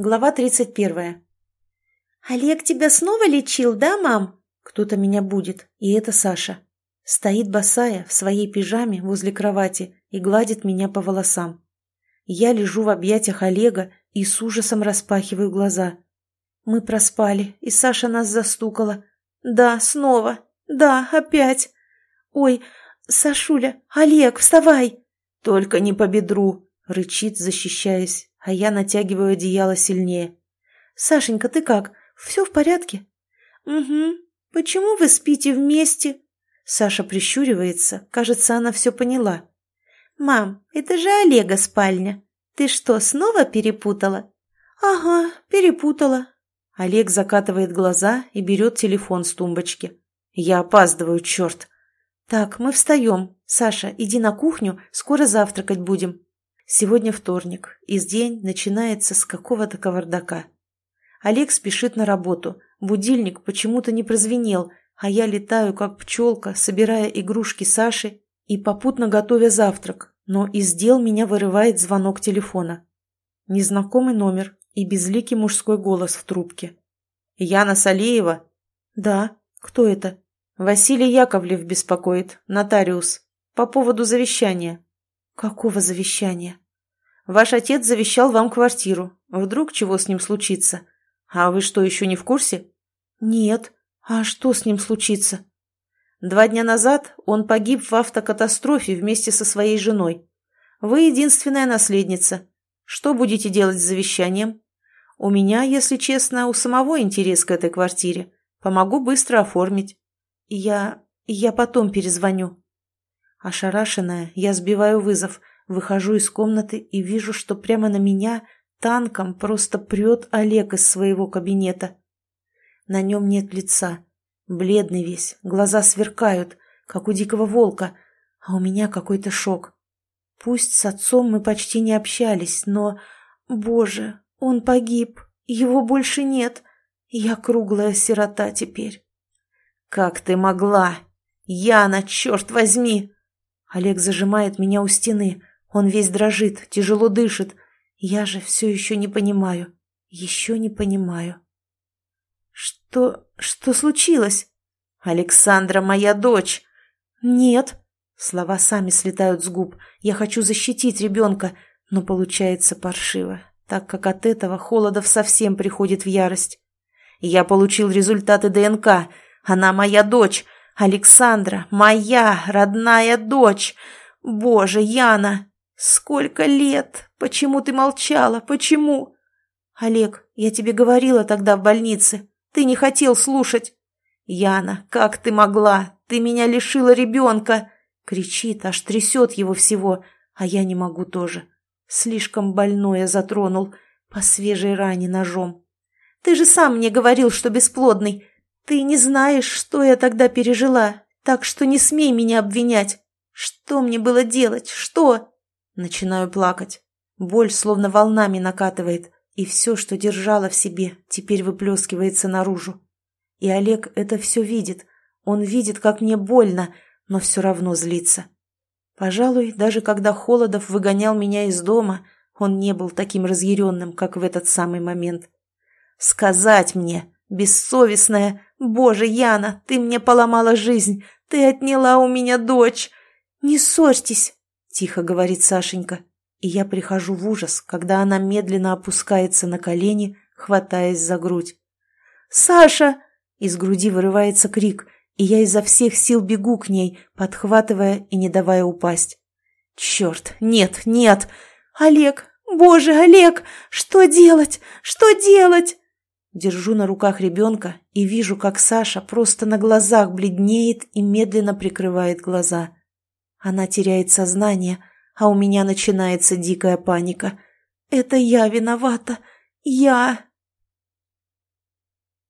Глава 31. «Олег тебя снова лечил, да, мам?» Кто-то меня будет, и это Саша. Стоит босая в своей пижаме возле кровати и гладит меня по волосам. Я лежу в объятиях Олега и с ужасом распахиваю глаза. Мы проспали, и Саша нас застукала. Да, снова. Да, опять. Ой, Сашуля, Олег, вставай! Только не по бедру, рычит, защищаясь, а я натягиваю одеяло сильнее. Сашенька, ты как? Все в порядке? Угу. Почему вы спите вместе? Саша прищуривается, кажется, она все поняла. «Мам, это же Олега спальня. Ты что, снова перепутала?» «Ага, перепутала». Олег закатывает глаза и берет телефон с тумбочки. «Я опаздываю, черт!» «Так, мы встаем. Саша, иди на кухню, скоро завтракать будем». Сегодня вторник, и день начинается с какого-то кавардака. Олег спешит на работу, будильник почему-то не прозвенел, а я летаю, как пчелка, собирая игрушки Саши и попутно готовя завтрак, но из дел меня вырывает звонок телефона. Незнакомый номер и безликий мужской голос в трубке. «Яна Салеева?» «Да. Кто это?» «Василий Яковлев беспокоит, нотариус. По поводу завещания». «Какого завещания?» «Ваш отец завещал вам квартиру. Вдруг чего с ним случится? А вы что, еще не в курсе?» «Нет. А что с ним случится?» Два дня назад он погиб в автокатастрофе вместе со своей женой. Вы единственная наследница. Что будете делать с завещанием? У меня, если честно, у самого интерес к этой квартире. Помогу быстро оформить. Я... я потом перезвоню. Ошарашенная, я сбиваю вызов, выхожу из комнаты и вижу, что прямо на меня танком просто прет Олег из своего кабинета. На нем нет лица, Бледный весь, глаза сверкают, как у дикого волка, а у меня какой-то шок. Пусть с отцом мы почти не общались, но... Боже, он погиб, его больше нет. Я круглая сирота теперь. «Как ты могла? Яна, черт возьми!» Олег зажимает меня у стены. Он весь дрожит, тяжело дышит. Я же все еще не понимаю. Еще не понимаю. «Что... что случилось?» «Александра моя дочь!» «Нет!» Слова сами слетают с губ. «Я хочу защитить ребенка!» Но получается паршиво, так как от этого Холодов совсем приходит в ярость. «Я получил результаты ДНК. Она моя дочь. Александра, моя родная дочь. Боже, Яна, сколько лет! Почему ты молчала? Почему?» «Олег, я тебе говорила тогда в больнице. Ты не хотел слушать. Яна, как ты могла? Ты меня лишила ребенка. Кричит, аж трясет его всего, а я не могу тоже. Слишком больное затронул, по свежей ране ножом. Ты же сам мне говорил, что бесплодный. Ты не знаешь, что я тогда пережила, так что не смей меня обвинять. Что мне было делать? Что? Начинаю плакать. Боль словно волнами накатывает и все, что держала в себе, теперь выплескивается наружу. И Олег это все видит. Он видит, как мне больно, но все равно злится. Пожалуй, даже когда Холодов выгонял меня из дома, он не был таким разъяренным, как в этот самый момент. «Сказать мне, бессовестная, Боже, Яна, ты мне поломала жизнь, ты отняла у меня дочь!» «Не ссорьтесь!» — тихо говорит Сашенька. И я прихожу в ужас, когда она медленно опускается на колени, хватаясь за грудь. «Саша!» — из груди вырывается крик, и я изо всех сил бегу к ней, подхватывая и не давая упасть. «Черт! Нет, нет! Олег! Боже, Олег! Что делать? Что делать?» Держу на руках ребенка и вижу, как Саша просто на глазах бледнеет и медленно прикрывает глаза. Она теряет сознание, а у меня начинается дикая паника. «Это я виновата! Я!»